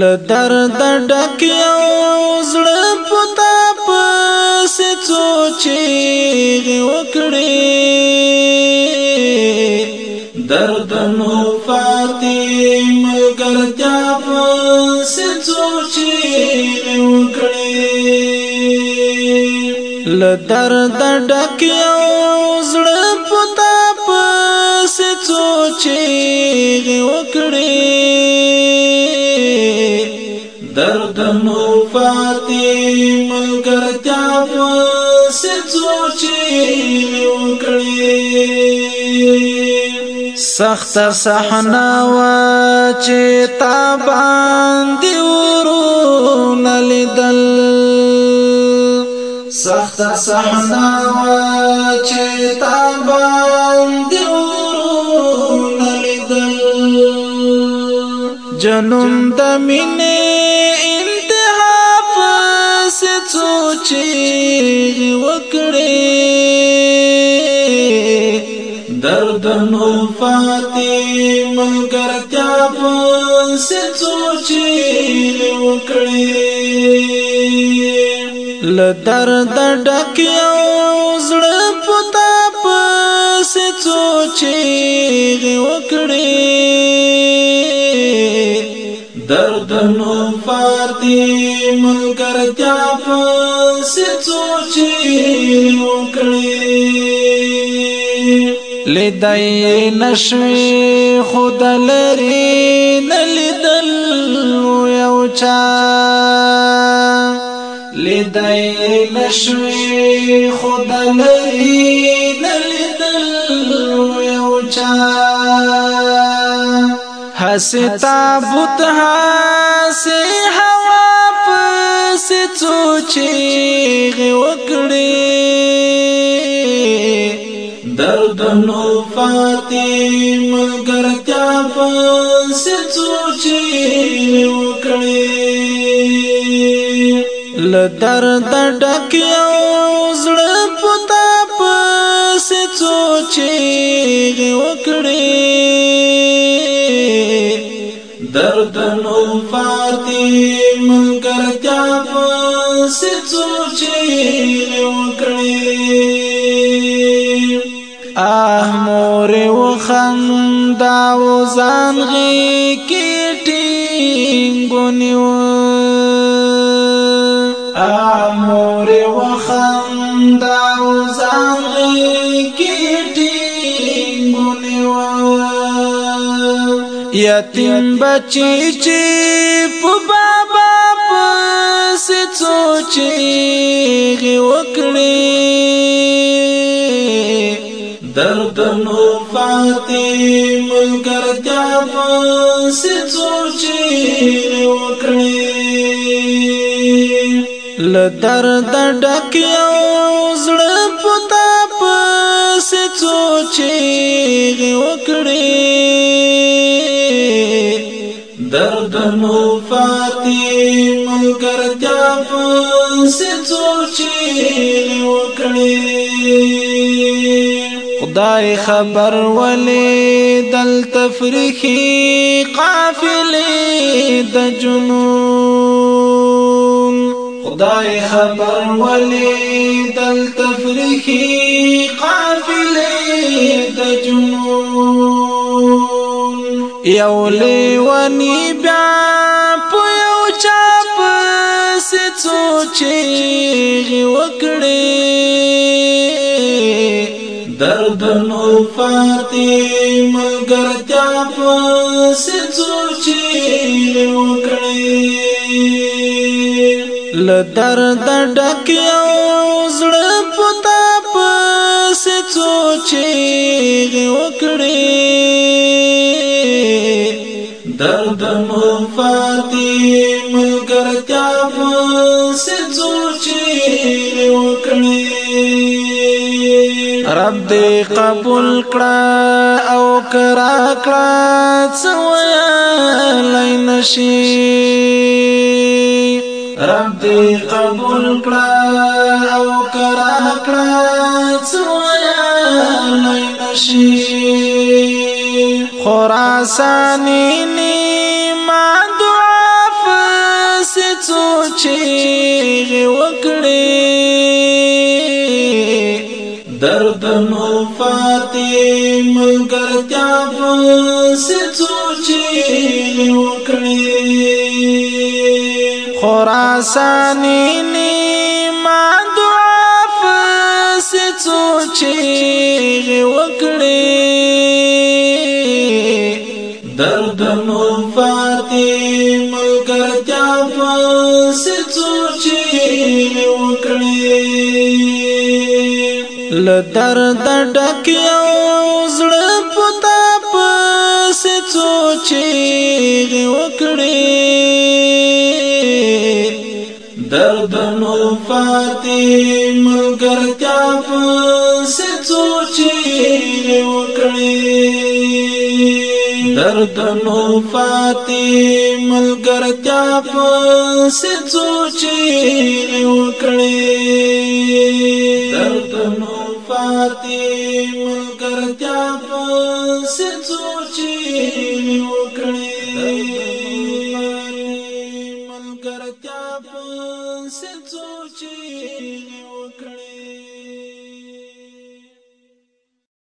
لدر د ډک یو زړه پتا پس سوچي وکړي درد نو فاطم ګرځا پس سوچي وکړي لدر د ډک یو زړه پتا پس سوچي وکړي نو فاتي ملګرتیا سخت صحنا و چې تا باندې ورون لیدل سخت صحنا و چې تا باندې ورون لیدل جنون د مینه سوچي وکړي درد نو فاتي ملګرتیا پس سوچي وکړي ل درد ډک یو زړه پتا پس سوچي وکړي عنه فاتي ملکر تیافا سچوچی وکڑی لدای نشوی خود لری نلدل یو چا لدای نشوی خود لری نلدل یو چا حستا بوتها چیغې وکړې دردنو فاطم ملګرتیا پس څو چیغې وکړې لدر د ډکیو زړه پتا پس څو چیغې وکړې دردنو فاطم ملګرتیا پس داسې سوچې وکړې آه مور و خندا و ځان غې کې ټینګونیو آه مور و خندا و ځان غې کې ټینګونیو یتیم بچی چې چیغې وکړې درد نو فاتې ملګرتیا پس څو چیغې وکړې ل درد ډک یو زړه پتا پس څو چیغې وکړې درد نو فاتی ملګرتیا پسې څو چیرې وکړې خدای خبر ولې دل تفریحي قافلې د جنون خدای خبر ولې دل تفریحي قافلې د جنون یو لیونی بیا په یو چاپ سڅو چیغي وکړې درد نو فاطم مگر چاپ سڅو چیغي وکړې ل درد ډک یو زړه پتا پس څو چیغي وکړې مفاتیم ګرتیا پسې رب دې قبول کړه او کرا کړه سویا لین شي رب دې قبول کړه او کرا کړه سویا لین شي خراسان چیغې وکړې درد نو فاتې ملګرتیا پس څو چیغې وکړې خراساني نه ما دعا پس څو چیغې وکړې لدر د ډک یو زړه پتا پس سوچي وکړي درد نو فاتي ملګرتیا پس سوچي وکړي درد نو فاتي ملګرتیا پس سوچي وکړي درد نو پاتې ملګرتیا په سڅوچي